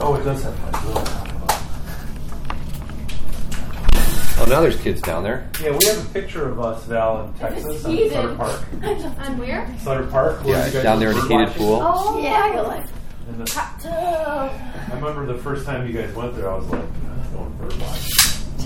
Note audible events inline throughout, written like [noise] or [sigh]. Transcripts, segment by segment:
Oh, it does have flags. What am I talking about? Oh, now there's kids down there. Yeah, we have a picture of us, Val, in Texas, on heated. Sutter Park. [laughs] On where? Sutter Park. where Yeah, down there in were the heated pool. Oh, Yeah, And the- hot tub. I remember the first time you guys went there, I was like, I'm going bird watching.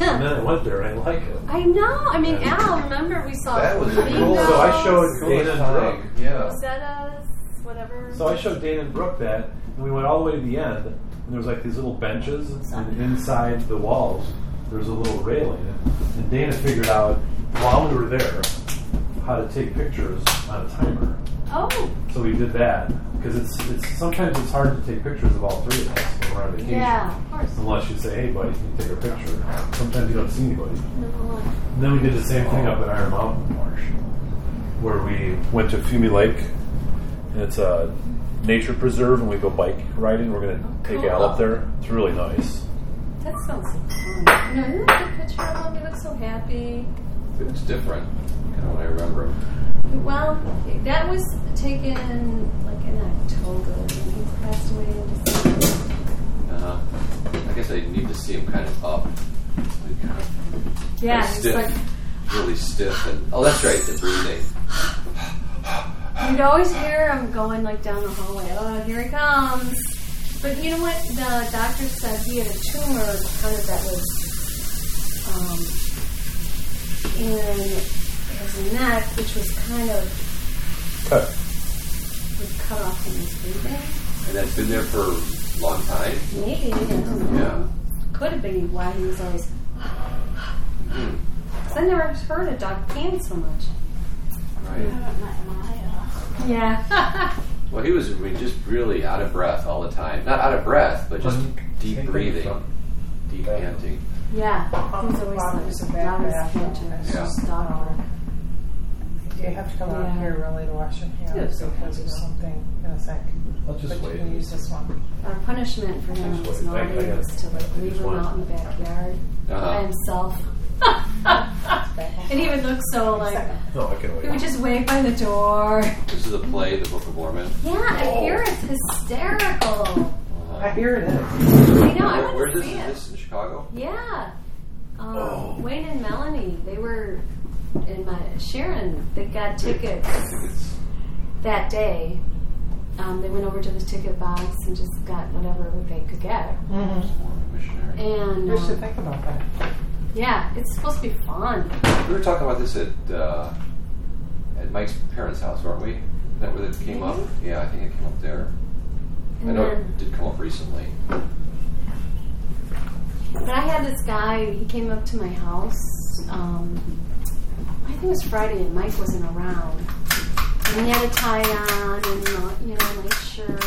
And then I went there and I like it. I know. I mean, Yeah. Al, remember we saw That was a cool- So I showed Cool Dana and. Brooke. Yeah. rosettas, whatever. So I showed Dana and Brooke that, and we went all the way to the end, and there was like these little benches, and inside the walls there was a little railing, and Dana figured out while we were there how to take pictures on a timer. oh, So we did that because it's it's sometimes it's hard to take pictures of all three of us when we're on vacation. yeah, of course. Unless you say, "Hey, buddy, can you take a picture?" Sometimes you don't see anybody. No. And then we did the same thing up at Iron Mountain Marsh, where we went to Fumi Lake, and it's a nature preserve, and we go bike riding. We're going to take Cool. Al up there. It's really nice. That sounds fun. No, you look at the picture of him. He looks so happy. It looks different. Kind of when I remember him. Well, that was taken like in October, and he passed away in December. Uh, I guess I need to see him kind of up. Like kind of Yeah, Very he's stiff. like really stiff. And oh, that's right, the breathing. [gasps] [sighs] [sighs] [sighs] You'd always hear him going like down the hallway. Oh, here he comes. But you know what? The doctor said he had a tumor kind of that was um, in his neck, which was kind of Cut. was cut off from his breathing. And that's been there for a long time. Maybe I. Yeah. Could have been why he was always. Hmm. Cause I never heard a dog pant so much. Right. Yeah. [laughs] Well, he was I mean, just really out of breath all the time. Not out of breath, but just Mhm. deep breathing, from- deep panting. yeah. He was always Father's a like, bad loud as bath. panting. Yeah. Stop. You have to come out here really to wash your hands Yeah. because there's something in a sec. I'll just But you wait. can use this one. Our punishment for him was wait. I- I naughty was to like leave him out in the backyard by Uh-huh. himself. [laughs] and he would look so like No, I can he would wait. just wave by the door. This is a play, the Book of Mormon. Yeah, I hear it's hysterical. I hear it is. I know. I Where, want where's to this? see Is it. this in Chicago? Yeah. Um, Oh. Wayne and Melanie, they were in my Sharon. They got tickets It's, that day. Um, they went over to the ticket box and just got whatever they could get. Mm-hmm. Mormon missionary. And We should um, think about that. Yeah, it's supposed to be fun. We were talking about this at uh, at Mike's parents' house, weren't we? Is that where it came up? Yeah, I think it came up there. I know then- it did come up recently. But I had this guy, he came up to my house. Um, I think it was Friday, and Mike wasn't around. And he had a tie on and, uh, you know, nice shirt.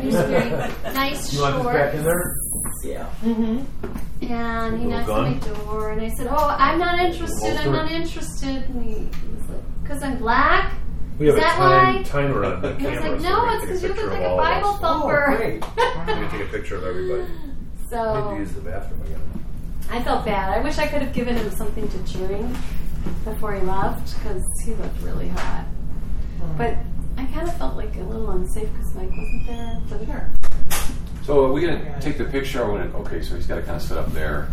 He was wearing [laughs] nice You want this back in shorts. there? Mm-hmm. And he Little knocked on my door, and I said, "Oh, I'm not interested. I'm not interested." And he, he was like, "Cause I'm black." We have Is a that time, why? timer on the And I was like, "No, we're it's because you look like a Bible oh, thumper." We're going [laughs] take a picture of everybody. I need so use the bathroom again. I felt bad. I wish I could have given him something to drink before he left because he looked really hot. Hmm. But I kind of felt like a little unsafe because Mike wasn't there. But sure. So are we going to take the picture? Or we're gonna, okay, so he's got to kind of sit up there.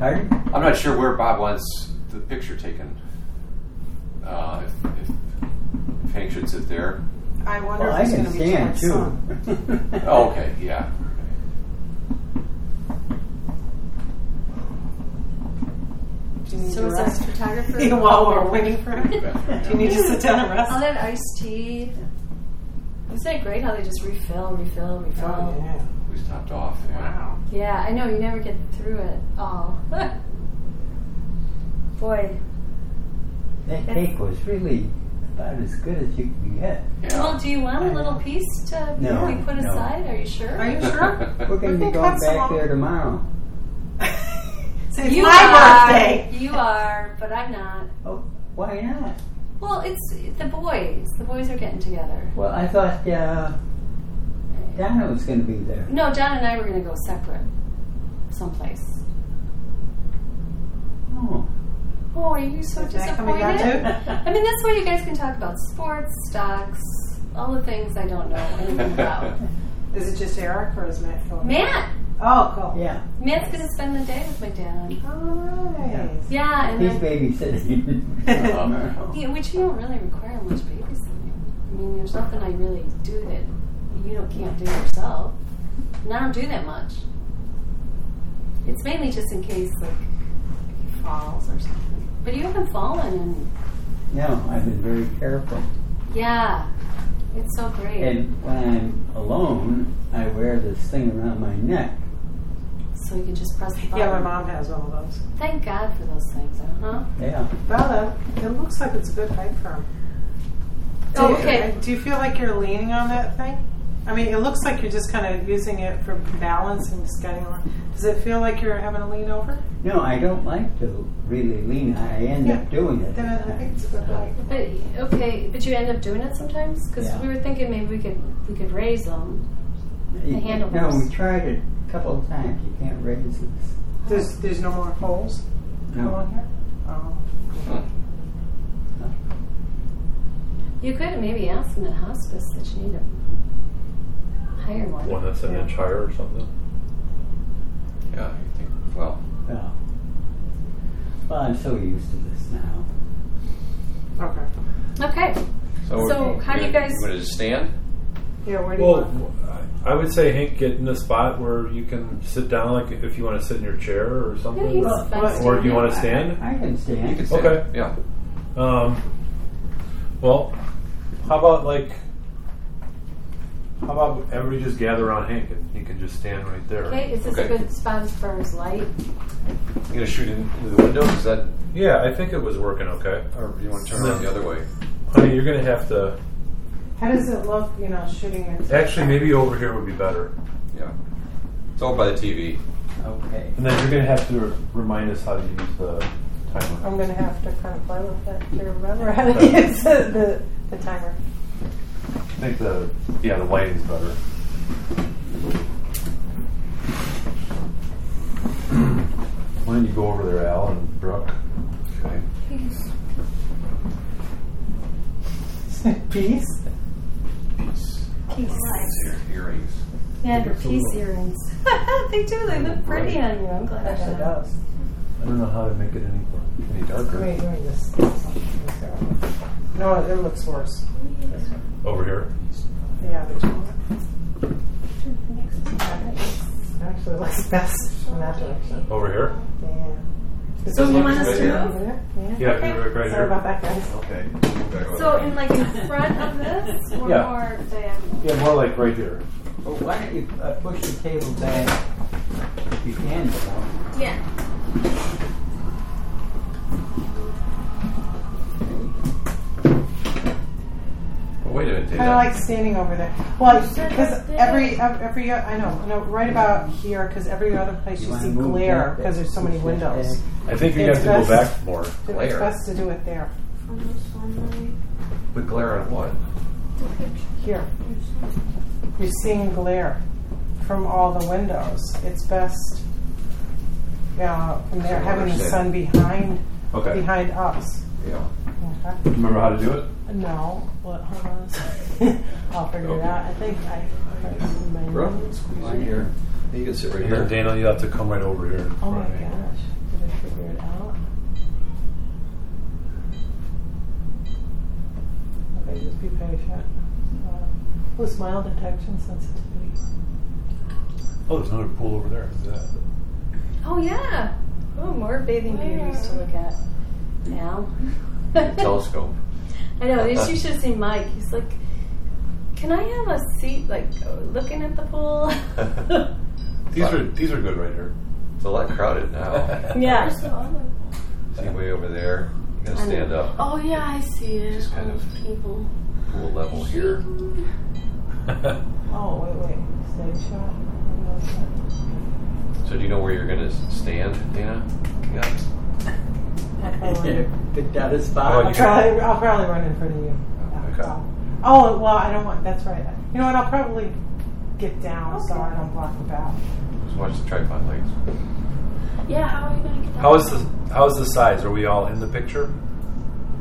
I'm not sure where Bob wants the picture taken. Uh, if, if, if Hank should sit there. I wonder Well, I if he's going to be stand my too. [laughs] Oh, okay, yeah. Do you need So to is that rest? photographer? [laughs] While we're waiting for him, do you need to sit down and rest? All that iced tea. Isn't it great how they just refill, refill, oh, refill? Oh, yeah. We stopped off. Yeah. Wow. Yeah, I know you never get through it all. [laughs] Boy, That cake was really about as good as you can get. Yeah. well, do you want a little piece to No, be put no. aside? Are you sure? Are you sure? [laughs] We're going to be going cut some back there tomorrow. [laughs] Say, it's You my are. birthday. You are, but I'm not. Oh, why not? Well, it's the boys. The boys are getting together. Well, I thought uh, Donna was going to be there. No, John and I were going to go separate, someplace. Oh, Oh, are you so Is disappointed? too? [laughs] I mean, that's why you guys can talk about sports, stocks, all the things I don't know anything about. [laughs] Is it just Eric or is Matt going? Matt. Oh, cool. Yeah. Matt's gonna spend the day with my dad. Oh, nice. Yeah, and He's then, babysitting. [laughs] Yeah, which you don't really require much babysitting. I mean, there's nothing I really do that you don't can't do yourself. And I don't do that much. It's mainly just in case like he falls or something. But you haven't fallen, and no, I've been very careful. yeah, it's so great. And when I'm alone, I wear this thing around my neck. So you can just press the button. Yeah, my mom has one of those. Thank God for those things, huh? Yeah. Bella, it looks like it's a good height for him. Do Oh, you- okay. Do you feel like you're leaning on that thing? I mean, it looks like you're just kind of using it for balance and just getting on. Does it feel like you're having to lean over? No, I don't like to really lean. I end up doing it. Then I think it's a good height. But okay, but you end up doing it sometimes because Yeah. we were thinking maybe we could we could raise them. You- handle No, those. we tried it a couple of times. You can't raise it. There's there's no more holes No. along here. Oh. You could maybe ask them at hospice that you need a higher one. One that's an Yeah. inch higher or something. yeah, you think, well, Yeah. Well, I'm so used to this now. Okay. Okay. so, So, how do you guys- You want to just stand? Yeah. Where do you Well, want? I would say Hank, get in a spot where you can sit down, like if you want to sit in your chair or Yeah, something. he's Well, or do you want to stand? I, I can stand. You can stand. Okay. Yeah. Um, well, how about like, how about everybody just gather around Hank and he can just stand right there. Okay, is this Okay. a good spot as far as light? You gonna shoot in- into the window? Is that, Yeah, I think it was working okay. or you want to turn around the other way? Honey, you're gonna have to. How does it look? You know, shooting it. Actually, maybe over here would be better. Yeah. It's all by the TV. Okay. And then you're gonna have to remind us how to use the timer. I'm going to have to kind of play with it to remember [laughs] how to use the, the, the timer. I think the yeah the lighting's better. Why don't you go over there, Al and Brooke? Okay. Peace. [laughs] Peace. Peace. Your earrings. Yeah, your peace earrings. [laughs] they do. They look pretty on you. I'm glad I Yes, got it does. I don't know how to make it any any darker. Let me, let this. No, it looks worse. Over here. Yeah, there's. Actually, it looks best in that direction. Over here. Yeah. So you want us to here? move? Yeah. Yeah, Okay. right, right Sorry here. about that, guys. Okay. Move over. So in like in front of this, or Yeah. more diagonal? Yeah, more like right here. Well, why don't you uh, push the table back if you can, Bill? Yeah. Well, wait a minute. Kind of like standing over there. Well, because every every I know, I know, right about here, because every other place you wanna see glare because there's so many windows. I think you It's have to go back more. It's best to do it there. From But glare on what? The picture. Here, you're seeing glare from all the windows. It's best, yeah, from there So having the sun behind Okay. behind us. Yeah. Okay. Remember how to do it? No, what? Hold on. [laughs] I'll figure it out. I think I. I my Brooke, notes. right here. You can sit right here. Daniel, you have to come right over here. Oh my front gosh! Did I figure it out? Okay, just be patient. Uh, with smile detection sensitivity. Oh, there's another pool over there. That? Oh yeah. Oh, more bathing beauties to look at now. Telescope. [laughs] I know. You [laughs] should have seen Mike. He's like, "Can I have a seat, like looking at the pool?" [laughs] These are these are good right here. It's a lot crowded now. yeah. See way over there. You gotta stand up. Oh yeah, I see it. Just kind Oh, of- people. Pool level here. [laughs] [laughs] Oh wait, wait. Steady shot. Maybe that's it. So do you know where you're gonna stand, Dana? Yeah. [laughs] Oh, I'll probably, picked out a Oh, spot. I'll probably, I'll probably run in front of you. Okay. Oh well, I don't want. That's right. You know what? I'll probably get down so I don't block the path. Just watch the tripod legs. Yeah. How are you gonna get? How is the how is the size? Are we all in the picture?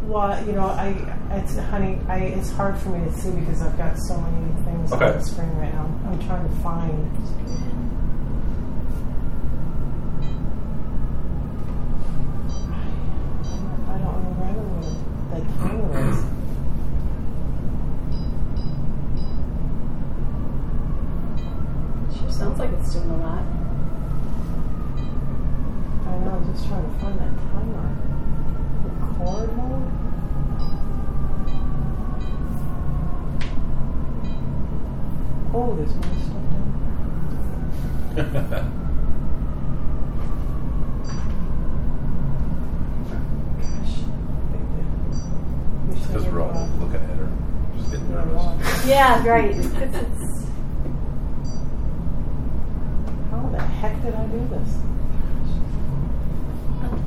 Well, you know, I, it's, honey, I, it's hard for me to see because I've got so many things Okay. on the screen right now. I'm trying to find. I don't remember what the timer is. Sure sounds like it's doing a lot. I know, I'm just trying to find that timer. Record mode? Oh, there's more stuff down there. Gosh. Because we're all looking at her. Just getting nervous. Yeah, right. It's, it's, How the heck did I do this?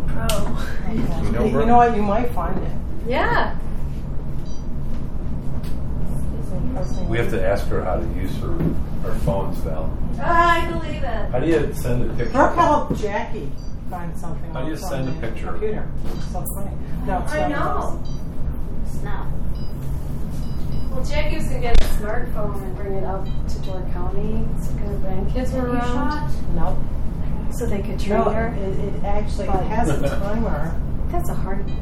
pro. You know, you Brooke? know what? You might find it. Yeah. We have to ask her how to use her, her phones, Val. I believe it. How do you send a picture? Brooke help Jackie find something. How do you send a picture? Computer. It's so funny. No, it's I know. nice. No. Well, Jackie was gonna get a smartphone and bring it up to Door County so her grandkids were around, Nope. so they could train No, her. it, it actually But- has a timer. That's a hard. You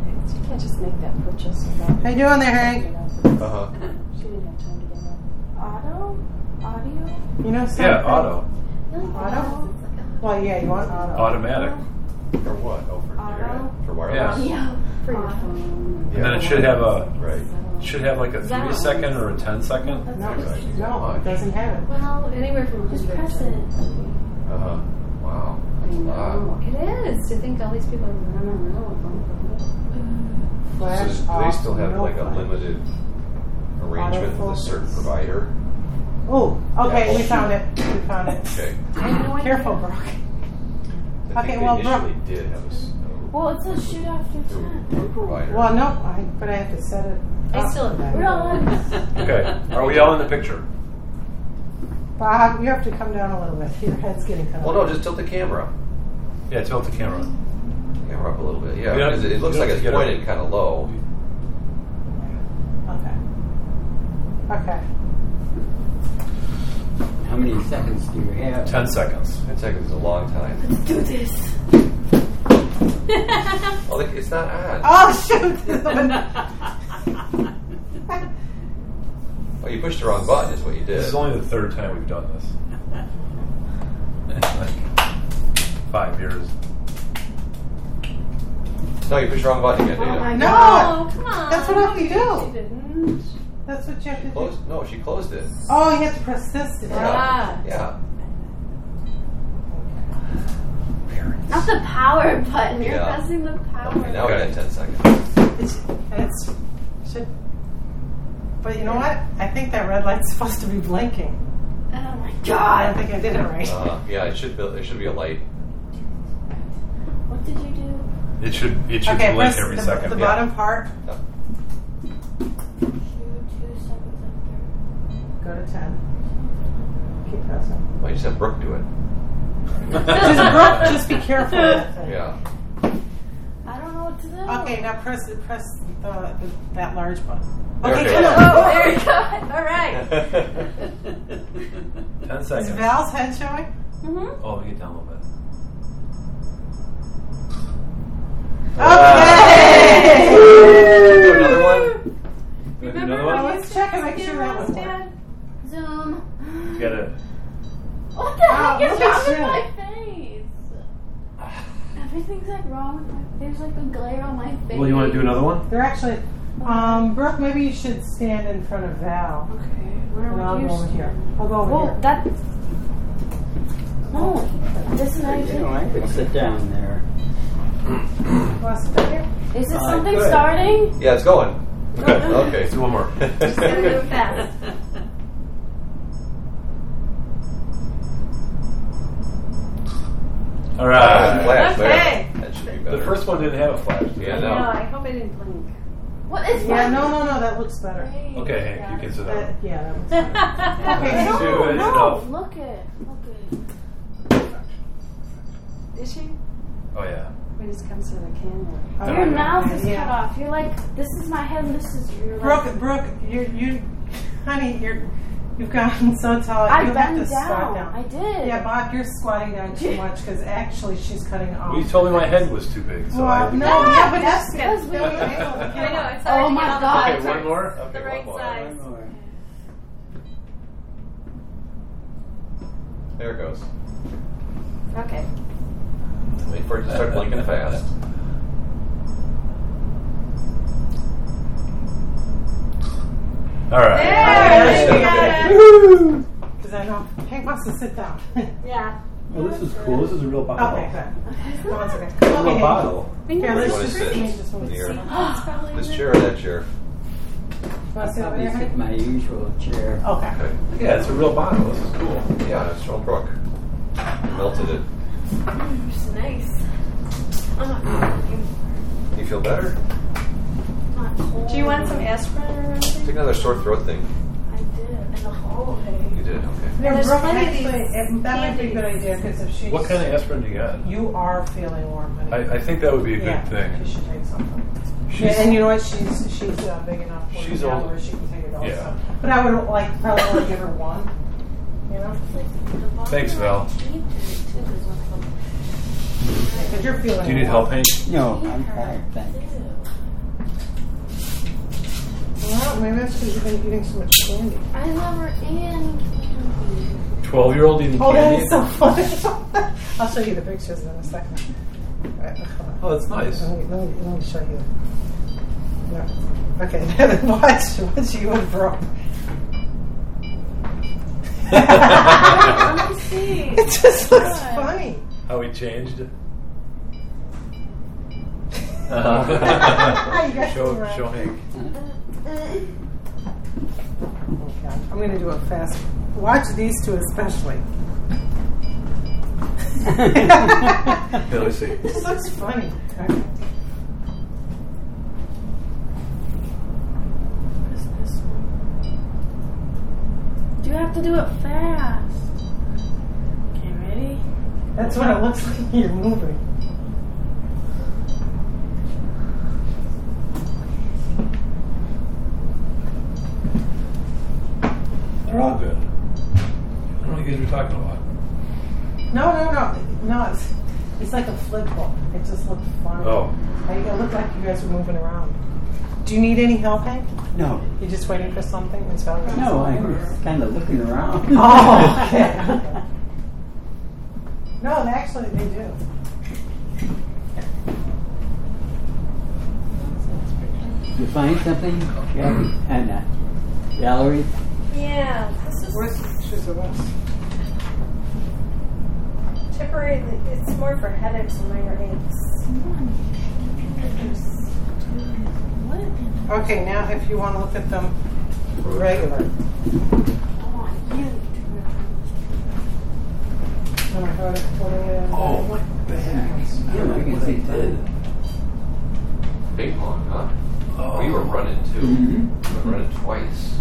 can't just make that purchase. How you doing there, Hank? Uh huh. [laughs] She didn't have time to get it. Auto? Audio? You know something? Yeah, auto. Auto? Well, yeah, you want auto. Automatic. For what? Oh, for Auto? internet? For Yeah. wireless? Yeah. For your phone. And then it should have a Right. should have like a three That. second or a ten second. No, Right. no, it doesn't have it. Well, anywhere from Just 100 press it. Uh huh. Wow. I That's a know. It is. To think all these people are running around. Flash So do they off, still have no like a flash. limited arrangement with a certain provider? Oh, okay, Yeah. we found it. We found it. [laughs] Okay. I have no idea. Careful, Brooke. I Okay, think well, they Brooke- initially did have a s- a Well, it says shoot after through, 10. through a provider. Well, no, I, but I have to set it. I still- have that. We're all on. Okay. Are we all in the picture? Bob, you have to come down a little bit. Your head's getting kind of. well, no, just tilt the camera. Yeah, tilt the camera. Camera up a little bit. Yeah, You because it, it looks like it's pointed kind of low. Okay. Okay. How many seconds do you have? Ten seconds. Ten seconds is a long time. Let's do this. [laughs] Oh, look, it's not on. Oh shoot! [laughs] [laughs] Oh, you pushed the wrong button. Is what you did. This is only the third time we've done this. like five years. No, you pushed the wrong button again, Oh didn't my you? No! god. Come on. That's what I have to She do. Didn't. That's what you have to do. No, she closed it. Oh, you have to press this to do. Ah. Yeah. Not the power button. You're Yeah. pressing the power. Okay, now we Okay. got ten seconds. It's, it's should. But you know what? I think that red light's supposed to be blinking. Oh my god! I don't think I did it right. Uh, yeah, it should be. There should be a light. What did you do? It should it should okay, blink press every the, second. the Yeah. bottom part Shoot two seconds Go to ten. Keep pressing. well, you just have Brooke do it. [laughs] Just, Brooke, just be careful. With that thing. Yeah. I don't know what to do. Okay, now press press the, the, that large button. There Okay, come on. Oh, there you go. [laughs] All right. [laughs] Ten Is seconds. Val's head showing? Mm-hmm. Oh, get down a little bit. Okay. do another one. Maybe Remember another one? Let's check and make sure that cameras, one Dad? Zoom. You gotta. What the Oh, heck is wrong with my face? Everything's like wrong with my There's like a glare on my face. Well, you want to do another one? They're actually. Um, Brooke, maybe you should stand in front of Val. Okay. Where And I'll would go over here. I'll go over Well, here. that. No. This is You know, actually. I could sit down there. You want to sit right here? Is it I something could. starting? Yeah, it's going. [laughs] Okay. Okay. Let's do one more. Gotta do it fast. [laughs] All Uh, right. flash there. That should be better. The first one didn't have a flash. Yeah, I no. know. I hope I didn't blink. What is Yeah, wrong? no, no, no, that looks better. Great. Okay, Hank, you can sit That, down. yeah, that looks [laughs] better. Okay, No, Two, no, enough. look it. Look it. Is she? Oh yeah. Wait he just comes to the camera. Oh, Your mouth is yeah. cut off. You're like, this is my head and this is your. Brooke, Brooke, you, you, honey, you're, you've gotten so tall. I you have to bent squat down. down. I did. Yeah, Bob, you're squatting down too much because actually she's cutting off. Well, you told me my head was too big, so I Well, had to no, go- yeah, but that's that's because we good. were I know, it's Oh hard to my get all the God. Okay, one more. The Okay, right one more. size. One more. There it goes. Okay. Wait for it to start blinking fast. All right. There, you you got it. Woo! Because I know Hank wants to sit down. Yeah. [laughs] Oh, this is cool. This is a real bottle. okay, good. No, it's okay. A real Hank. bottle. Here, You let's want just sit just wants to sit. This [gasps] chair or that chair? Want to sit over Probably there, sit Hank? in my usual chair. Okay. Okay. Yeah, it's a real bottle. This is cool. Yeah, it's from Brooke. Melted it. there. It's nice. I'm not. Mm. You feel better? I'm not cold. Do you want some aspirin or anything? Take another sore throat thing. I did in the hallway. You did, okay. Yeah, There's Brooke, plenty of actually, these it- that might be a good candies. idea because if she's. What kind of aspirin do you got? You are feeling warm, honey. I, I think that would be a yeah, good thing. You should take something. She's, Yeah, and you know what? She's she's uh, big enough for She's you now old. where she can take it also. Yeah. But I would like probably only give her one. You know, Thanks, Val. because you're feeling. do you need help, Hank? No, I'm fine, thanks. Well, maybe that's because you've been eating so much candy. I never am candy. Twelve-year-old eating Oh, that candy. is so funny. [laughs] I'll show you the pictures in a second. Right, hold on. Oh, that's nice. Let me, let me, let me show you. No. Okay, [laughs] then watch, watch you and Brooke. Let me [laughs] see. It just looks God. funny. How we changed. You uh-huh. guys show, can run. show Hank. Uh-huh. Okay. I'm going to do it fast. Watch these two especially. Yeah, let's see. This looks funny. Okay. What is this one? Do you have to do it fast? Okay, ready? That's what it looks like you're moving. They're all good. I don't know what you guys were talking about. No, no, no. No, it's, it's like a flip book. It just looked funny. Oh. I- It looked like you guys were moving around. Do you need any help, Hank? No, You're just waiting for something? It's Valerie. no, I was kind of looking around. [laughs] Oh, okay. okay. [laughs] No, actually, they do. You find something, Gabby? And uh, Valerie? Yeah, this is Where's the pictures of us? temporary. It's more for headaches and minor aches. Okay, now if you want to look at them regular. Come on, you. Am I holding holding it in? Oh, what the heck? Yeah, I can see that. Ping pong, huh? Oh. We were running too. Mhm. We were running twice.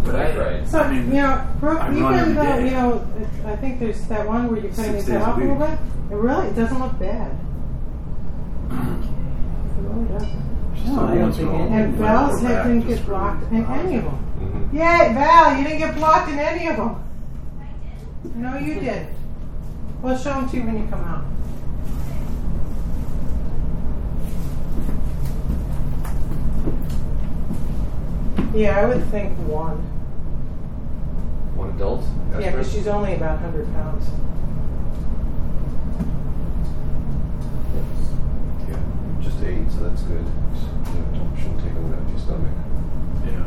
In the But bike I- ride. So, you know, Brooke, I run even every though, you know, it, I think there's that one where you're cutting Six your days head a off a little week. bit. It really, it doesn't look bad. It really doesn't. No, I don't think it- And Val's head didn't get blocked in any of them. Mhm. Yay, Val, you didn't get blocked in any of them. No, you didn't. We'll show them to you when you come out. Yeah, I would think one. One adult? Yeah, because she's only about 100 pounds. Yeah, just eight, so that's good. You don't, shouldn't take them out your stomach. Yeah.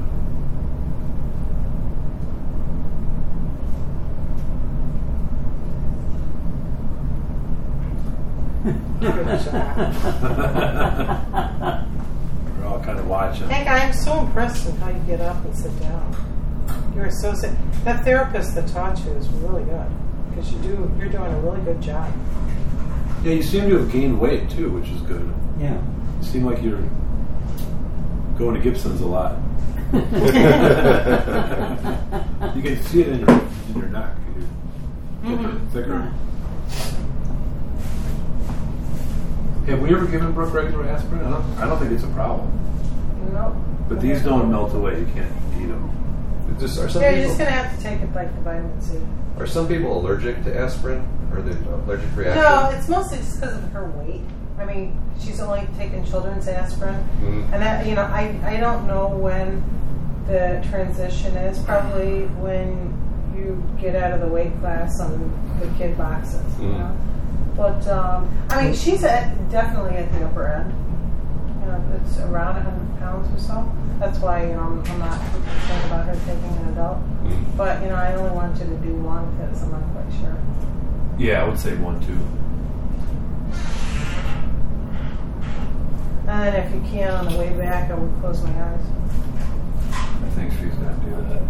Good job. [laughs] We're all kind of watching. Hank, I am so impressed with how you get up and sit down. You're so sit. That therapist that taught you is really good because you do. You're doing a really good job. Yeah, you seem to have gained weight too, which is good. Yeah. You seem like you're going to Gibson's a lot. [laughs] You can see it in your in your neck. You're getting Mhm. thicker. Have we ever given Brooke regular aspirin? I don't, I don't think it's a problem. No. But these don't melt away. You can't eat them. Just, are, some Yeah, you're people, just gonna have to take it like the vitamin C. are some people allergic to aspirin? Or the allergic reaction? No, it's mostly just because of her weight. I mean, she's only taken children's aspirin, Mhm. and that you know, I I don't know when the transition is. Probably when you get out of the weight class on the kid boxes. You Mhm. know? But um, I mean, she's at definitely at the upper end. You know, it's around 100 pounds or so. That's why you know I'm, I'm not concerned about her taking an adult. But you know, I only wanted to do one because I'm not quite sure. Yeah, I would say one, two. And then if you can, on the way back, I would close my eyes. I think she's going to do that.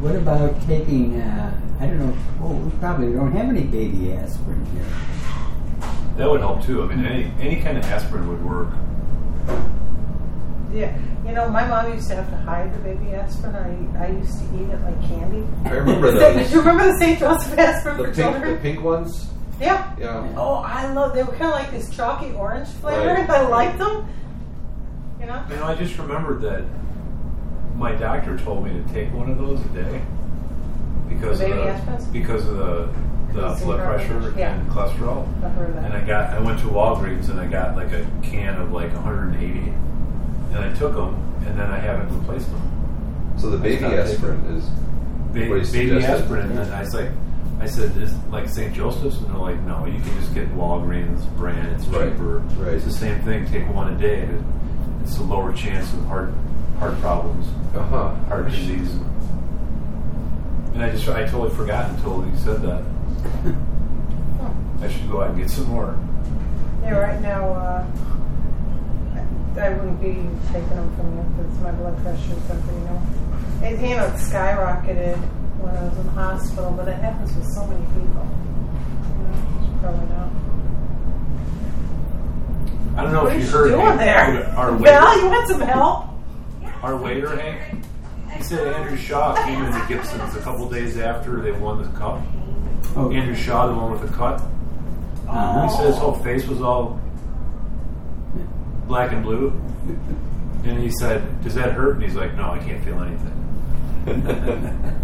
What about taking, uh, I don't know, oh, we probably don't have any baby aspirin here. That would help too. I mean, any any kind of aspirin would work. Yeah, you know, my mom used to have to hide the baby aspirin. I, I used to eat it like candy. I remember [laughs] Do you remember the St. Joseph aspirin The for pink, children? the pink ones? Yeah. Yeah. Oh, I love. They were kind of like this chalky orange flavor. Right. I liked them. You know. You know, I just remembered that my doctor told me to take one of those a day because The of baby the, aspirins? because of the, the blood your- pressure yeah. and cholesterol. I've heard of And. I got I went to Walgreens and I got like a can of like 180, and I took them and then I haven't replaced them. So the baby stopped taking aspirin is. Ba- What he baby suggested. aspirin, and then I was like, I said, is like St. Joseph's, and they're like, no, you can just get Walgreens brand. It's Right, cheaper. right. It's the same thing. Take one a day. and It's a lower chance of heart heart problems, Uh huh. heart disease. And I just I totally forgot until you said that. I should go out and get some more. Yeah, right now, uh, I, I wouldn't be taking them from you because my blood pressure is up, know. It, you know, it skyrocketed when I was in the hospital, but it happens with so many people. You know, probably not. I don't know What if you heard doing there? our Val, waiter, you want some help? our waiter Hank. He said Andrew Shaw came into Gibson's a couple days after they won the cup. Oh, Andrew Shaw, the one with the cut. uh-huh. He said his whole face was all black and blue. And he said, Does that hurt? And he's like, No, I can't feel anything. [laughs]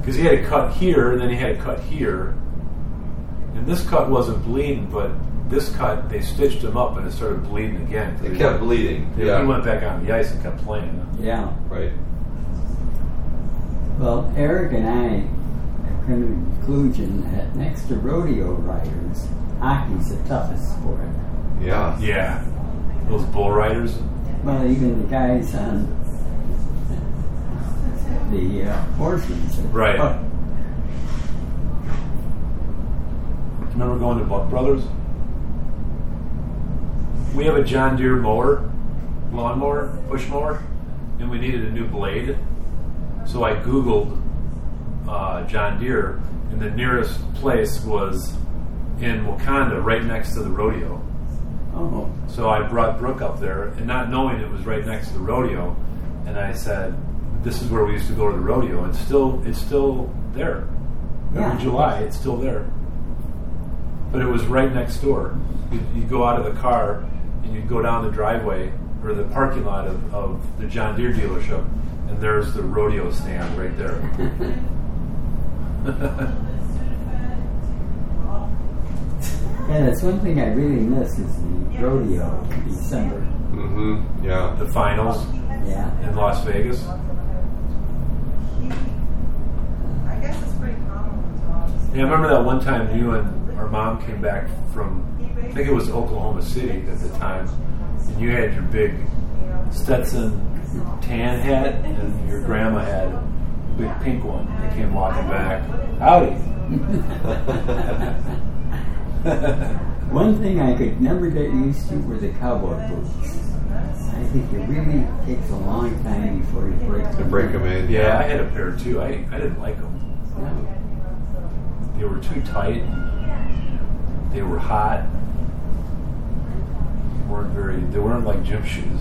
Because he had a cut here, and then he had a cut here. And this cut wasn't bleeding, but this cut, they stitched him up and it started bleeding again. It kept bleeding. Yeah. He went back on the ice and kept playing. yeah. Right. Well, Eric and I have come to the conclusion that next to rodeo riders, hockey's the toughest sport. Yeah. Yeah. Those bull riders. Well, even the guys on the uh, horses. Right. tough. Remember going to Buck Brothers? We have a John Deere mower, lawnmower, push mower, and we needed a new blade. So I Googled uh, John Deere, and the nearest place was in Wauconda, right next to the rodeo. Oh, So I brought Brooke up there, and not knowing it was right next to the rodeo, and I said, "This is where we used to go to the rodeo." It's still, it's still there. Every Yeah. July, it's still there. But it was right next door. You you go out of the car, and you go down the driveway or the parking lot of, of the John Deere dealership, and there's the rodeo stand right there. [laughs] [laughs] yeah. That's one thing I really miss is the rodeo in December. Mm-hmm. Yeah. the finals Yeah. in Las Vegas. I guess it's pretty common. Yeah, I remember that one time you and our mom came back from, I think it was Oklahoma City at the time, and you had your big Stetson tan hat, and your grandma had a big pink one. They came walking back. Howdy. [laughs] One thing I could never get used to were the cowboy boots. I think it really takes a long time before you break To them. break them in. yeah, I had a pair too. I, I didn't like them. They were too tight. They were hot. They weren't very. They weren't like gym shoes.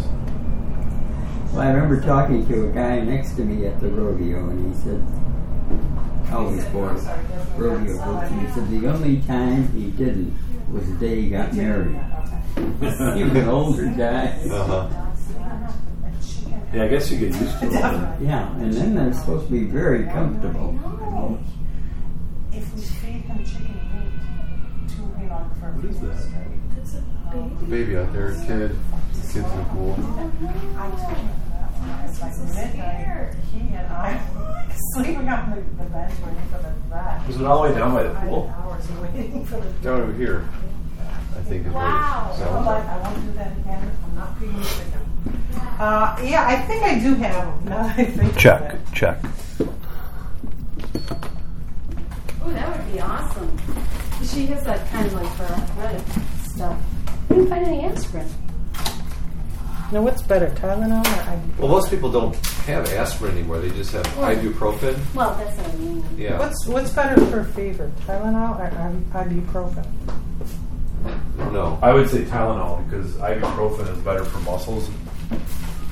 Well, I remember talking to a guy next to me at the rodeo, and he said, Cowboy sport, rodeo boots. He said the only time he didn't was the day he got married. [laughs] he was an older guy. Uh-huh. [laughs] Yeah, I guess you get used to it. Yeah, and then they're supposed to be very comfortable. If we feed them chicken meat, two, you know, for What is that? The baby out there, a kid. The Kids in the pool. Was like midnight, he and I were sleeping on the, the bench waiting for the vet. Was it all the way down by the Five pool? hours waiting [laughs] for the Down over here. I think is Wow. where it I'm like, like. I won't do that again. I'm not feeding chicken. Uh, yeah, I think I do have them. Now I think Check, it. check. Oh, that would be awesome. She has that kind of like for arthritic stuff. I didn't find any aspirin. Now, what's better, Tylenol or I? Well, most people don't have aspirin anymore. They just have ibuprofen. Well, that's what I mean. Yeah. What's what's better for fever, Tylenol or i- ibuprofen? No. I would say Tylenol because ibuprofen is better for muscles.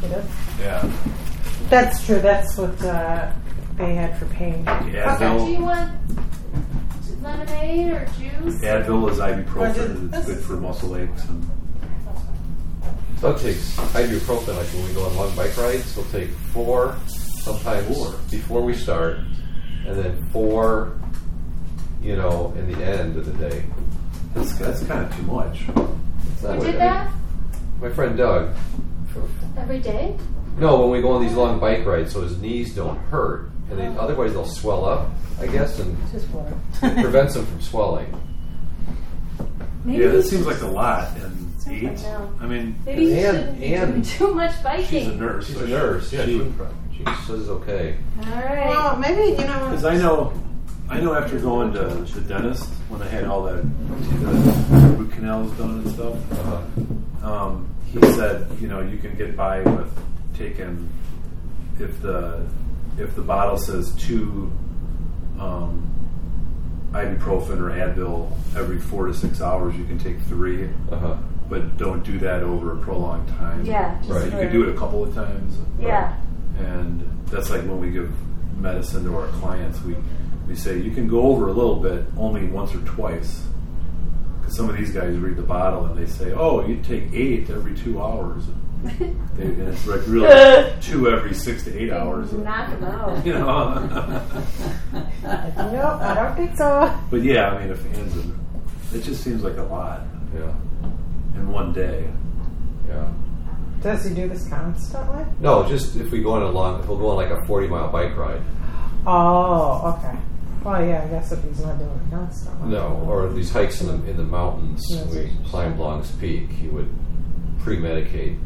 It is. Yeah. That's true. That's what uh, they had for pain. Yeah, do you Advil, want lemonade or juice? Advil is ibuprofen. It's good for muscle aches and Doug takes ibuprofen like when we go on long bike rides. He'll take four, sometimes Four. before we start, and then four, you know, in the end of the day. that's, that's kind of too much. It's You did I- that My friend Doug. every day? No, when we go on these long bike rides, so his knees don't hurt, and they, oh. otherwise they'll swell up, I guess, and it prevents them from swelling. Maybe Yeah, that seems like a lot. And eight. know. I mean, Maybe you And- shouldn't be and- doing too much biking. she's a nurse. She's so a nurse. She, Yeah, she she, she says it's okay. All right. Well, maybe you know. Because I know, I know after going to the dentist when I had all that the root canals done and stuff, Uh-huh. um, he said, you know, you can get by with taking if the if the bottle says two um, ibuprofen or Advil every four to six hours, you can take three, Uh-huh. But don't do that over a prolonged time. Yeah, just Right. You for- can do it a couple of times. Yeah. And that's like when we give medicine to our clients, we, we say you can go over a little bit only once or twice. Because some of these guys read the bottle and they say, oh, you take eight every two hours. [laughs] They, and it's like really [laughs] two every six to eight hours. Knock them. [laughs] You know? no, I don't think so. but yeah, I mean, if hands it just seems like a lot Yeah. In one day. Yeah. Does he do this constantly? No, just if we go on a long, if we'll go on like a 40 mile bike ride. Oh, okay. Well, yeah, I guess if he's not doing it constantly. No, or these hikes in the, in the mountains, Yes. we climbed Long's Peak, he would pre-medicate.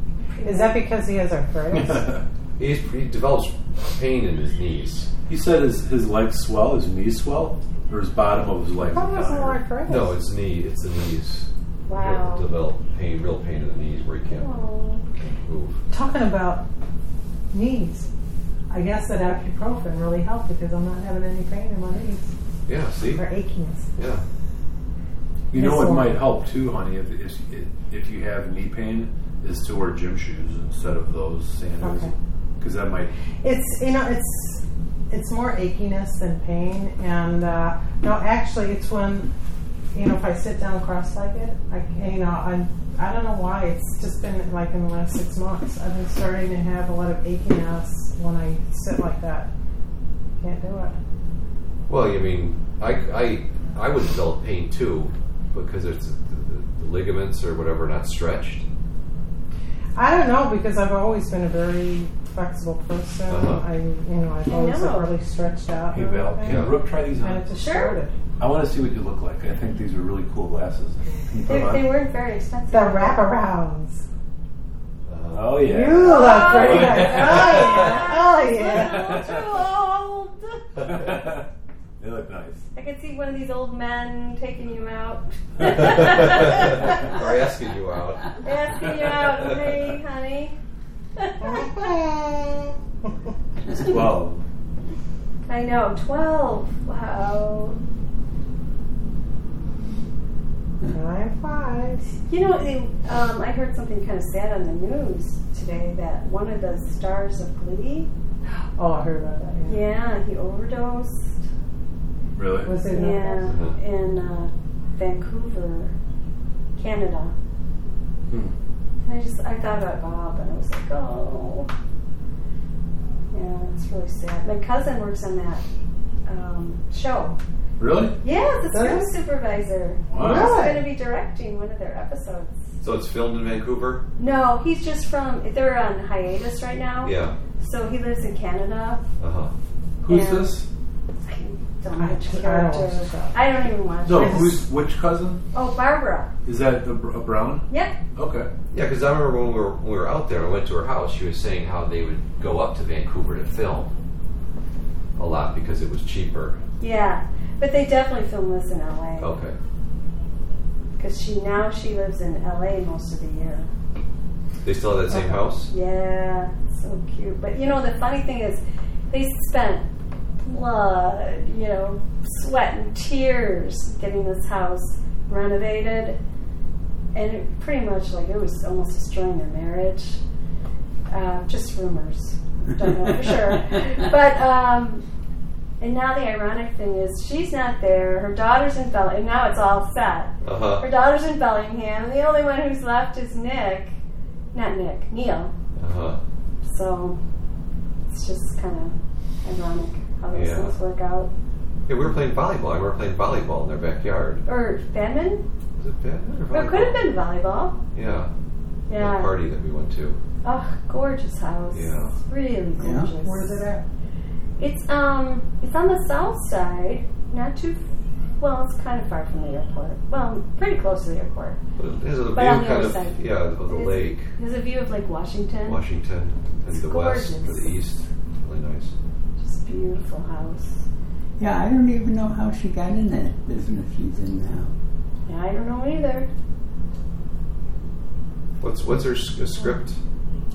Is that because he has arthritis? [laughs] [laughs] He's, he develops pain in his knees. he said his, his legs swell, his knees swell, or his bottom of his legs. How is does down more arthritis? No, it's knee, it's the knees. Wow. He'll develop pain, real pain in the knees where he can't Oh. move. Talking about knees, I guess that ibuprofen really helped because I'm not having any pain in my knees Yeah, see? or achiness. Yeah. You know Yes, what might help too, honey, if, if if you have knee pain, is to wear gym shoes instead of those sandals, Okay. because that might. It's you know it's it's more achiness than pain, and uh, no, actually, it's when you know if I sit down cross-legged, I you know I I don't know why it's just been like in the last six months I've been starting to have a lot of achiness when I sit like that. Can't do it. Well, I mean, I, I, I would develop pain too because it's the, the, the ligaments or whatever are not stretched. I don't know because I've always been a very flexible person. Uh-huh. I you know I've always know. like really stretched out. Hey and Val, everything. can Brooke try these And on? it just Sure. started. I want to see what you look like. I think these are really cool glasses. Can you put They, they weren't very expensive. The wraparounds. Uh, Oh yeah. You look pretty Oh, nice. yeah. Oh yeah. Oh yeah. Too old. [laughs] they look nice. I could see one of these old men taking you out, [laughs] or asking you out. asking you out, hey, honey. [laughs] Well, I know, twelve. Wow. Nine five. You know, it, um, I heard something kind of sad on the news today that one of the stars of Glee [gasps] Oh, I heard about that. Yeah. Yeah, he overdosed. Really? Was it? Yeah, Mhm. in uh, Vancouver, Canada. Hmm. And I just I thought about Bob, and I was like, oh, yeah, it's really sad. My cousin works on that um, show. Really? Yeah, the Really? script supervisor. Wow. He's Really? going to be directing one of their episodes. So it's filmed in Vancouver. No, he's just from. They're on hiatus right now. Yeah. So he lives in Canada. Uh huh. Who's this? I don't I know which I don't character. watch the show. I don't even watch No, who's which cousin? Oh, Barbara. Is that a, a Brown? Yep. Okay. Yeah, because I remember when we were when we were out there, I went to her house. She was saying how they would go up to Vancouver to film a lot because it was cheaper. Yeah, but they definitely film this in LA Okay. because she now she lives in LA most of the year. They still have that same house. Yeah, so cute. But you know, the funny thing is, they spent blood, you know, sweat and tears getting this house renovated, and it pretty much like it was almost destroying their marriage. Uh, just rumors, don't know for sure. [laughs] But um, and now the ironic thing is, she's not there. Her daughter's in Bel, and now it's all set. Uh Her daughter's in Bellingham, and the only one who's left is Nick. Not Nick, Neil. Uh huh. So it's just kind of ironic how those Yeah. things work out. Yeah, we were playing volleyball. and we were playing volleyball in their backyard. Or badminton? Was it badminton or Or volleyball? it could have been volleyball. Yeah. The Yeah. party that we went to. Oh, gorgeous house. Yeah. It's Really gorgeous. Yeah. gorgeous. Where's it at? It's um, it's on the south side, not too. Well, it's kind of far from the airport. Well, pretty close to the airport. But it has a view But on the kind other of side. yeah of the It's- lake, There's a view of Lake Washington. Washington, and It's the west or the east. Really nice. Just beautiful house. Yeah, I don't even know how she got in that business she's in now. Yeah, I don't know either. What's what's her s- script?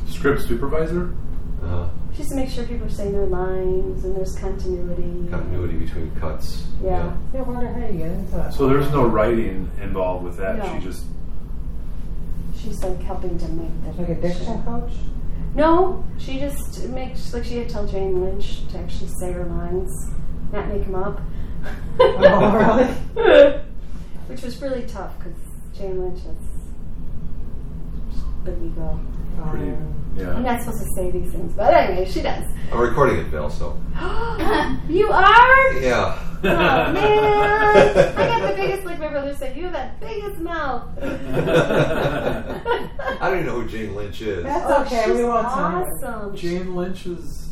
Script supervisor? Uh, Just to make sure people are saying their lines and there's continuity. continuity between cuts. Yeah. Yeah, I wonder how you get into that. So there's no writing involved with that. No. She just She's like helping to make the Like a diction coach? No, she just makes like she had to tell Jane Lynch to actually say her lines, not make them up. Oh, really? [laughs] Which was really tough because Jane Lynch has big ego. Pretty. Um, I'm not supposed to say these things, but anyway, she does. I'm recording it, Bill. So [gasps] you are? yeah. Oh man! I got the biggest, like my brother said, you have that biggest mouth. [laughs] I don't even know who Jane Lynch is. That's Oh, okay, she's we won't tell you. awesome. Jane Lynch is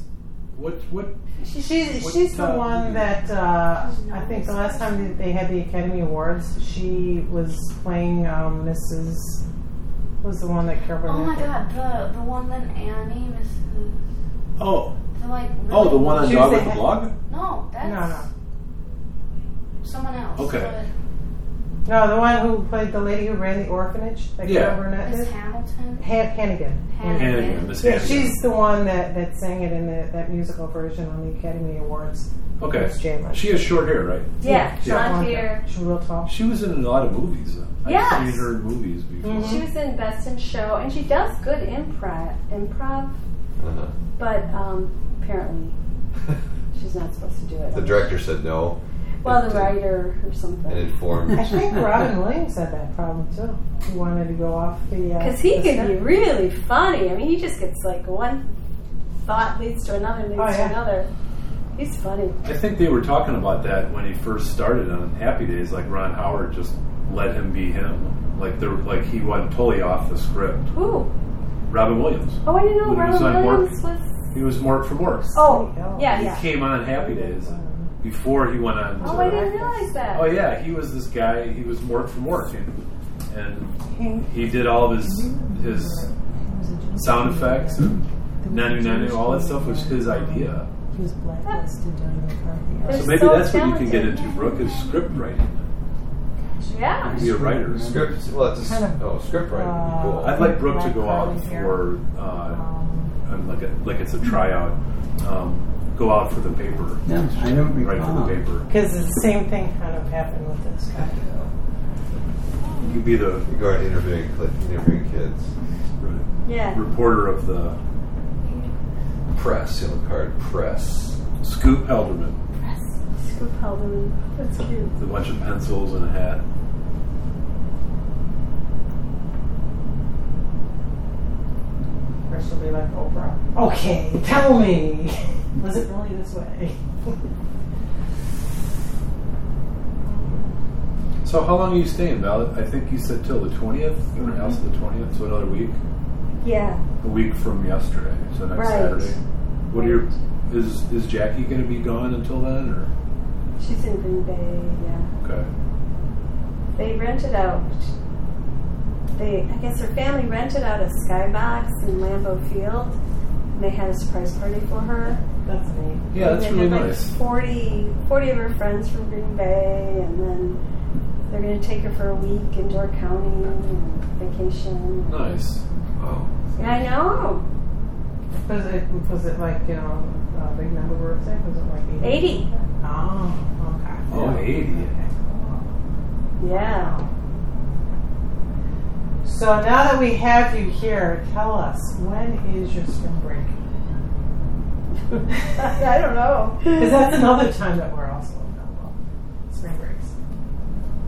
what? What? She's, What she's the one that uh, I think the last time they had the Academy Awards, she was playing um, Mrs. Was the one that covered Oh my god, the the one that Annie, Mrs. Oh, The like. oh, the one on She Dog was with the the- Blog. No, that's No, no. someone else. Okay. No, the one who played the lady who ran the orphanage that Yeah. Carol Burnett But Miss did. Hamilton. Han- Hannigan. Hannigan. Hannigan, Miss Yeah, Hannigan. she's the one that, that sang it in the, that musical version on the Academy Awards. okay. It's Jane She has short hair, right? Yeah, short blonde blonde hair. She's real tall. She was in a lot of movies. I've Yes. seen her in movies before. Mhm. She was in Best in Show, and she does good improv. Improv, Uh-huh. but um, apparently [laughs] she's not supposed to do it. the director said no. Well, the writer or something. And something. informed. I think Robin Williams had that problem too. He wanted to go off the. uh, Because he the can be really funny. I mean, he just gets like one thought leads to another, leads Oh, to another. He's funny. I think they were talking about that when he first started on Happy Days. Like Ron Howard just let him be him. Like there, like he went totally off the script. Ooh. Robin Williams. Oh, I didn't know When he was Robin on Williams Mork. was. He was Mork from Ork. Oh, Oh. yeah, He yeah. came on Happy Days before he went on. Oh, to, Oh, I didn't realize that. Oh yeah, he was this guy. He was Mork from Ork, and, and He- he did all of his his sound effects and nanu nanu. All that stuff was his idea. He was blacklisted during the McCarthy. So maybe so that's what you can get into, Brooke, is script writing. Yeah. Be a writer. Script. Well, it's a, Kind of, oh, script writing would be cool. I'd like Brooke to go out for uh, Um, like a, like it's a tryout. Um, go out for the paper. No, I don't Write for the paper. Because the same thing kind of happened with this guy. You could be the You go around interviewing, interviewing kids. Yeah. reporter of the Press, yellow card, press. Scoop Helderman Scoop Helderman. That's cute. with a bunch of pencils and a hat. Or she'll be like Oprah. Okay, tell me. Was it really this way? So how long are you staying, Val? I think you said till the twentieth, or else mm-hmm. the twentieth, so another week. Yeah. A week from yesterday, so next Right. Saturday. What are your is is Jackie going to be gone until then, or She's in Green Bay. Yeah. okay? They rented out. They, I guess her family rented out a skybox in Lambeau Field. And they had a surprise party for her. That's neat. Yeah, that's they really had nice. Like 40, 40 of her friends from Green Bay, and then they're going to take her for a week in Door County and vacation. Nice. Wow. Yeah, I know. Was it was it like you know a big number birthday? Was it like 80? 80. Oh, okay. Oh, 80. Yeah. So now that we have you here, tell us when is your spring break? [laughs] I don't know. Because that's another time that we're also available. Spring breaks.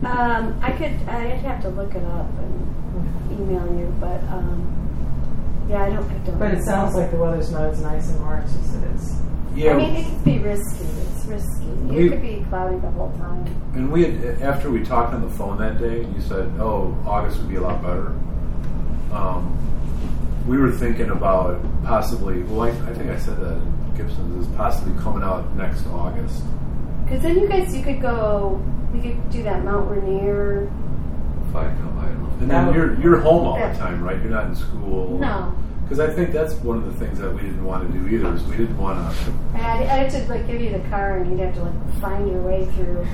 Um, I could. I'd have to look it up and email you, but um, yeah, I don't. I don't. But it sounds like the weather's not as nice in March as it is. Yeah, I mean, it could be risky. It's risky. We- It could be cloudy the whole time. and we had, after we talked on the phone that day, you said, "Oh, August would be a lot better." Um, we were thinking about possibly. Well, I, I think I said that in Gibson's is possibly coming out next August. Because then you guys, you could go. We could do that Mount Rainier. I don't know. And That then you're you're home all the time, right? You're not in school. No, Because I think that's one of the things that we didn't want to do either. Is we didn't want to. I had, I had to like give you the car, and you'd have to like find your way through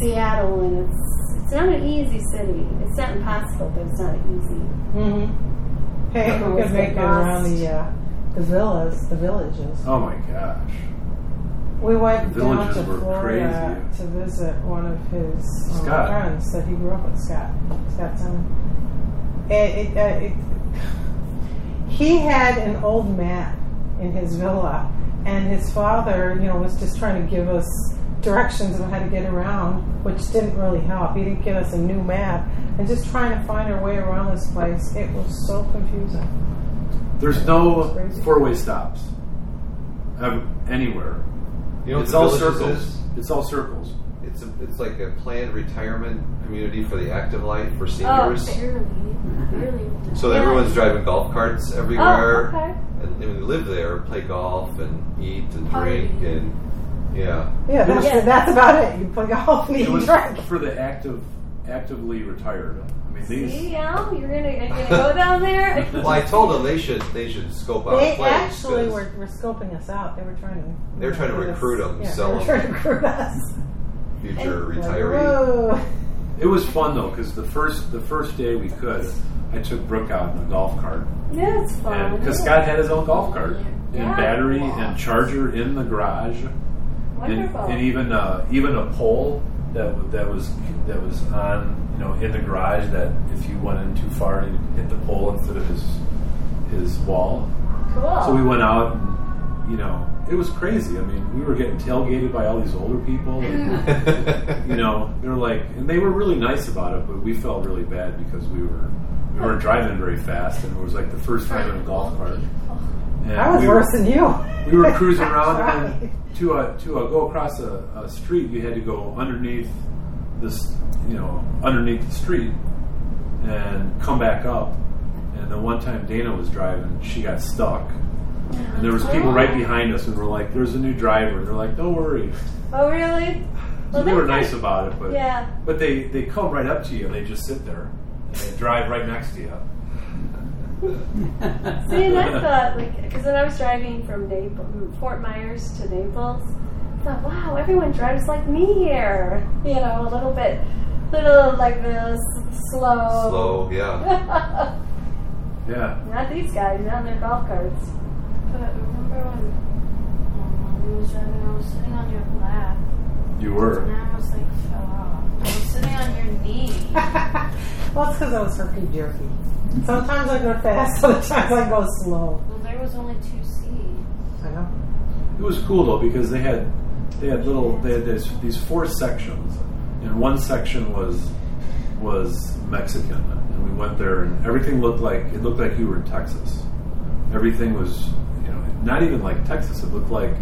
Seattle, and it's it's not an easy city. It's not impossible, but it's not easy. Mm-hmm. Hey, Uh-oh, we it's could make it like around the uh, the villas, the villages. Oh my gosh! We went The down to Florida crazy. to visit one of his um, friends that he grew up with, Scott. Scott Simon. It, it, uh, it, he had an old map in his villa, and his father, you know, was just trying to give us directions on how to get around, which didn't really help. He didn't give us a new map, and just trying to find our way around this place, it was so confusing. There's no four-way stops ev- anywhere. You know it's all circles. is? It's all circles. It's a, it's like a planned retirement community for the active life for Oh, seniors. Barely. Barely. so Yeah. everyone's driving golf carts everywhere, Oh, okay. and they live there, play golf and eat and Party. drink and yeah. Yeah, that's, Yeah. that's about it. You play golf and eat It and drink. for the active, actively retired. I mean, See, these. Al, you're gonna, you're gonna go down there. [laughs] Well, I told them they should they should scope out They a place. actually 'cause were, were scoping us out. They were trying to. They were trying to get us- recruit 'em, Yeah, sell they were 'em. trying to recruit us. Future retiree. It was fun though because the first the first day we could, I took Brooke out in a golf cart, yeah, it's fun. because Scott had his own golf cart Yeah. and battery and charger in the garage, and, and even uh, even a pole that that was that was on you know in the garage that if you went in too far you hit the pole instead of his his wall. cool. So we went out and you know it was crazy. I mean we were getting tailgated by all these older people. And, [laughs] you know they were like and they were really nice about it, but we felt really bad because we were we weren't driving very fast and it was like the first time in a golf cart. And I was we worse were, than you. we were cruising [laughs] around Right. and to a to a go across a, a street you had to go underneath this you know underneath the street and come back up and the one time Dana was driving she got stuck and there was people right behind us and we're like there's a new driver and they're like don't worry oh, really? so they were nice about it but Yeah. but they they come right up to you and they just sit there and they drive right next to you [laughs] See, and I thought, like, because when I was driving from Naples, Fort Myers to Naples, I thought, wow, everyone drives like me here. You know, a little bit, little like this, slow. Slow, yeah. [laughs] yeah Not these guys, not in their golf carts. But remember when um, we was driving, I was sitting on your lap, you were. and were I almost like fell off. I was sitting on your knee. [laughs] well, it's because I was herky jerky. [laughs] Sometimes I go fast, [laughs] sometimes I go slow. Well, there was only two seats. I know. It was cool though because they had they had little they had this, these four sections, and one section was was Mexican, and we went there, and everything looked like it looked like you were in Texas. Everything was you know not even like Texas. It looked like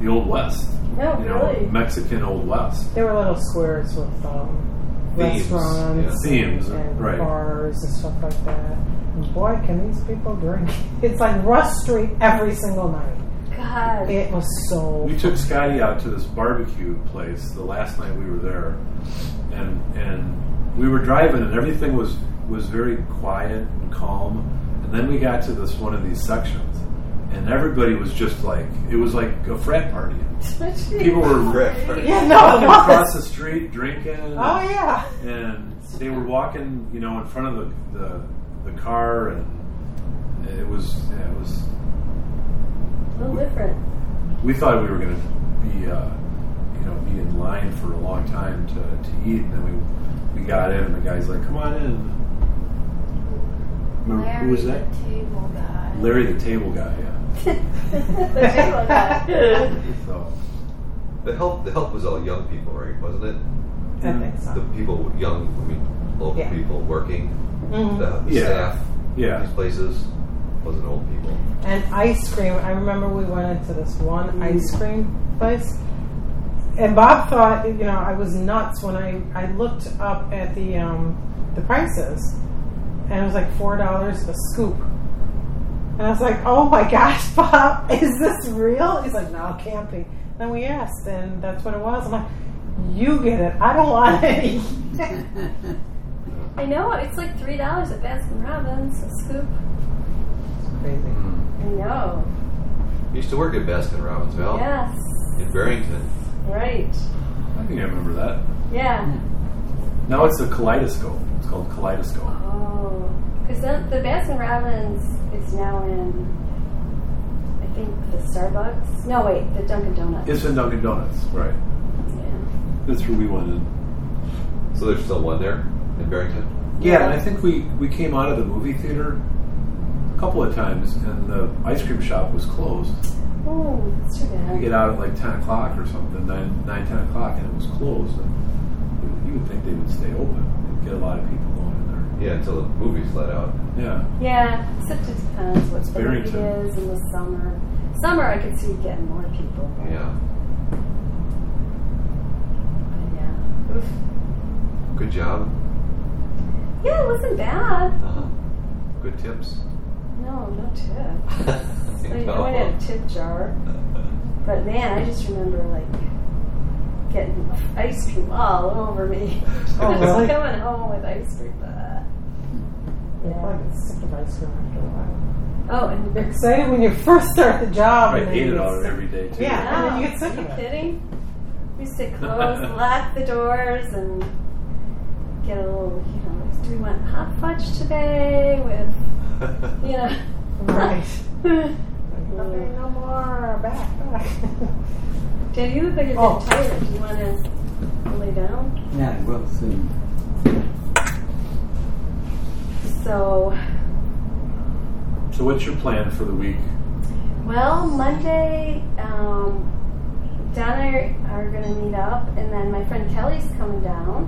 the old West. No, you know, really. Mexican old West. There were little squares with um, Themes, restaurants, yeah. Themes, and right. bars and stuff like that. And boy, can these people drink! [laughs] It's like Rush Street every single night. God. It was so. We took Scotty out to this barbecue place the last night we were there, and and we were driving, and everything was was very quiet and calm. And then we got to this one of these sections, and everybody was just like it was like a frat party. [laughs] People were Frat party. yeah, no, [laughs] walking across the street drinking. Oh yeah. and they were walking, you know, in front of the the, the car, and it was yeah, it was. A little different. We thought we were going to be, uh, you know, be in line for a long time to, to eat, and then we we got in, and the guy's like, "Come on in." Remember, who was that? The table guy. Larry, the table guy. Yeah. The. So [laughs] The help, the help was all young people, right? Wasn't it? I think so. The people, young, I mean, local Yeah. people working, Mhm. the, the Yeah. staff, yeah, these places wasn't old people. And ice cream. I remember we went into this one Mm. ice cream place. And Bob thought, you know, I was nuts when I, I looked up at the um, the prices, and it was like four dollars a scoop. And I was like, "Oh my gosh, [laughs] Bob, is this real?" He's like, "No, it can't be." Then we asked, and that's what it was. I'm like, "You get it. I don't want any." [laughs] I know. It's like three dollars at Baskin Robbins a scoop. It's crazy. Hmm. I know. I used to work at Baskin Robbins, Val, Yes. in Barrington. Right. I think I remember that. Yeah. Now it's a kaleidoscope. It's called kaleidoscope. Oh. Because the Baskin Robbins is now in, I think, the Starbucks. No, wait, the Dunkin' Donuts. It's in Dunkin' Donuts, right? yeah. That's where we went in. So there's still one there in Barrington. Yeah, and I think we, we came out of the movie theater a couple of times, and the ice cream shop was closed. Oh, that's too We bad. get out at like 10 o'clock or something, 9, 9 10 o'clock, and it was closed. And you would think they would stay open. They'd get a lot of people going in Yeah, until the movies let out. Yeah. Yeah, except it depends what It's the movie is in the summer. Summer, I could see getting more people. but- Yeah. but Yeah. Oof. Good job. Yeah, it wasn't bad. Uh-huh. Good tips. No, no tip. I, You I went in a tip jar. But man, I just remember like getting ice cream all over me. [laughs] Oh, just really? coming home with ice cream. You're probably get sick of ice cream after a while. oh, and You're excited when you first start the job. I and then ate it all sick. every day, too. Yeah. and then you get sick oh, Are you of it. kidding? We used to [laughs] close, lock the doors, and get a little, you know, do we want hot fudge today with, you know. [laughs] Right. [laughs] Okay, no more. Back, back. you look like you're getting Oh. tired. Do you want to lay down? Yeah, well, soon. So, So, what's your plan for the week? well, Monday, um, Donna are going to meet up, and then my friend Kelly's coming down.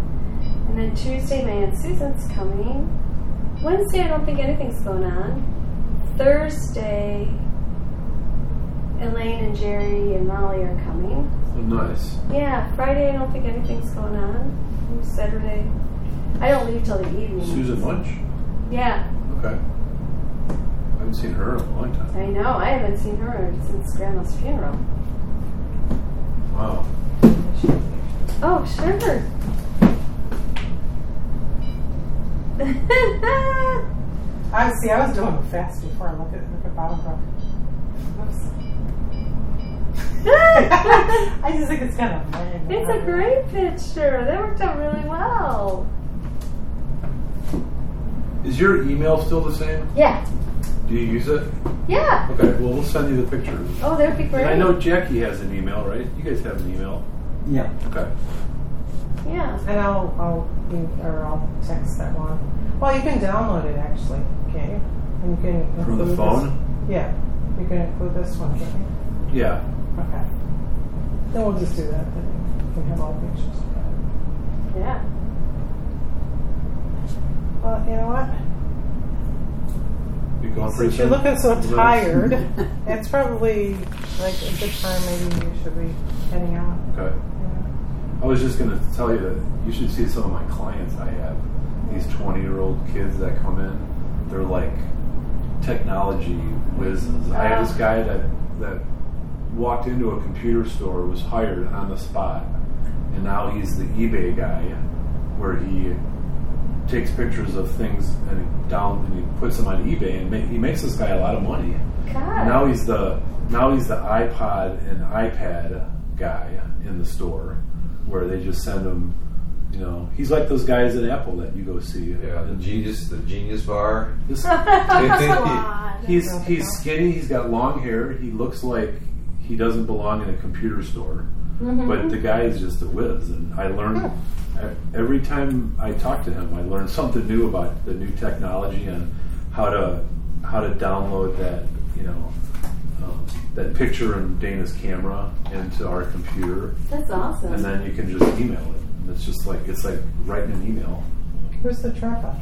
And then Tuesday, my Aunt Susan's coming. Wednesday, I don't think anything's going on. Thursday, Elaine and Jerry and Molly are coming. Oh, nice. Yeah, Friday, I don't think anything's going on. Saturday, I don't leave till the evening. Susan Lunch? Yeah, Okay. I haven't seen her in a long time. I know. I haven't seen her since Grandma's funeral. Wow. Oh, sure. [laughs] I see. I was doing it fast before I look at look at bottom book. Oops. [laughs] I just think it's kind of funny. it's a great picture. That worked out really well. Is your email still the same? Yeah. Do you use it? Yeah. Okay, well, we'll send you the pictures. Oh, that would be great. And I know Jackie has an email, right? You guys have an email. Yeah. Okay. Yeah. And I'll I'll or I'll text that one. Well, you can download it actually, can't you? And you can From the phone? this- Yeah. You can include this one, can't you? Yeah. Okay. Then we'll just do that. Then you can have all the pictures. Yeah. Well, you know what? You going pretty Since you're looking so tired, [laughs] [laughs] it's probably like a good time. Maybe you should be heading out. Okay. Yeah. I was just going to tell you that you should see some of my clients I have. These 20 year old kids that come in, they're like technology whizzes. I had this guy that, that walked into a computer store, was hired on the spot, and now he's the eBay guy where he takes pictures of things and he down and he puts them on eBay and ma- he makes this guy a lot of money. God. Now he's the now he's the iPod and iPad guy in the store, where they just send him. You know, he's like those guys at Apple that you go see. Yeah, the And genius, the genius bar. this- [laughs] [laughs] God. he's he's skinny. He's got long hair. He looks like he doesn't belong in a computer store. Mm-hmm. But the guy is just a whiz, and I learned e- every time I talk to him, I learn [laughs] something new about the new technology and how to how to download that you know um, that picture in Dana's camera into our computer, That's awesome. and then you can just email it. And it's just like it's like writing an email. Where's the tripod?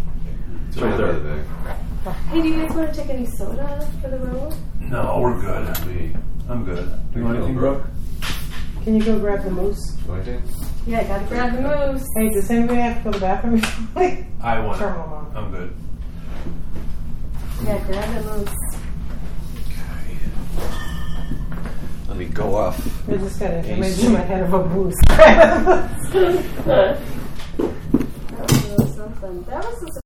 It's right there. hey, do you guys want to take any soda for the road? No, we're good. I'm good. Do you want anything, you, Brooke? Can you go grab the moose? Do I Okay. Yeah, I gotta grab the moose. Hey, does anybody have to go to the bathroom? [laughs] like, I want. Turn them on. I'm good. Yeah, grab the moose. Let me go off. I just got an Can you image in my head of a [laughs] moose. That was something. That was